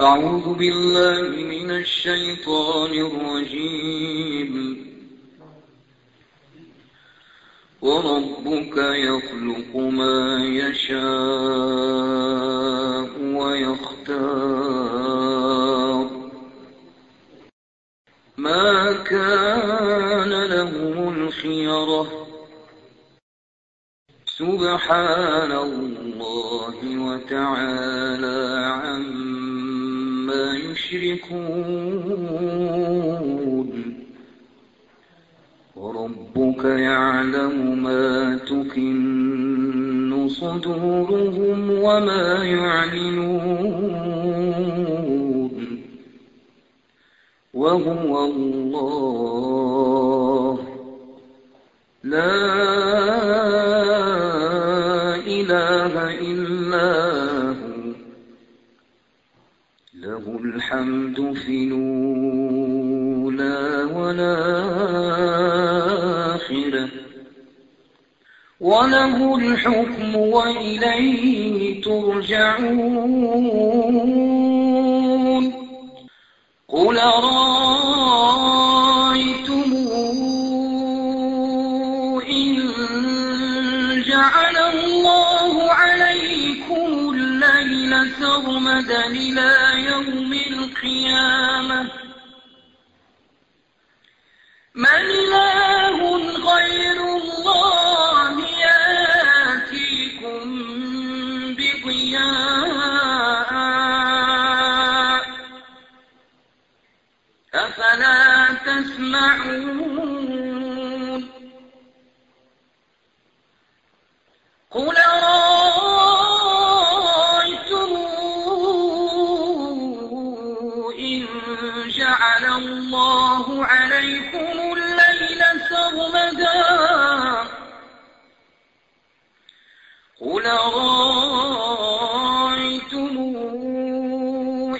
أعوذ بالله من الشيطان الرجيم. وربك يخلق ما يشاء ويختار. ما كان لهم الخيرة. سبحان الله وتعالى عما يشركون وربك يعلم ما تكن صدورهم وما يعلنون. وهو الله. لا له الحمد في الأولى والآخرة. وله الحكم وإليه ترجعون. قل رأيتم إن جعل الله عليكم سرمدا إلى يوم القيامة. من إله غير الله يأتيكم بضياء. أفلا تسمعون؟ قل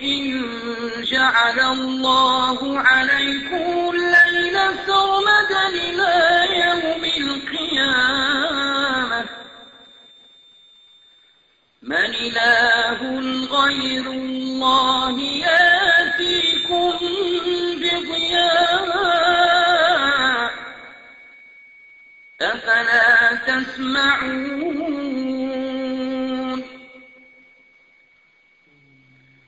إن جعل الله عليكم الليل سرمدا إلى يوم القيامة. من إله غير الله يأتيكم بضياء. أفلا تسمعون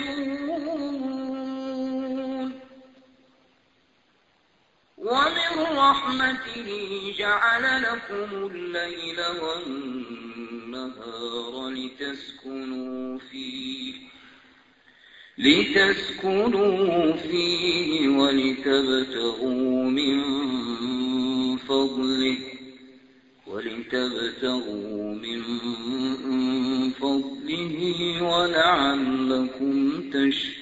تبصرون ومن رحمته جعل لكم الليل والنهار لتسكنوا فيه لتسكنوا فيه ولتبتغوا من فضله ولتبتغوا من فضله ولعلكم English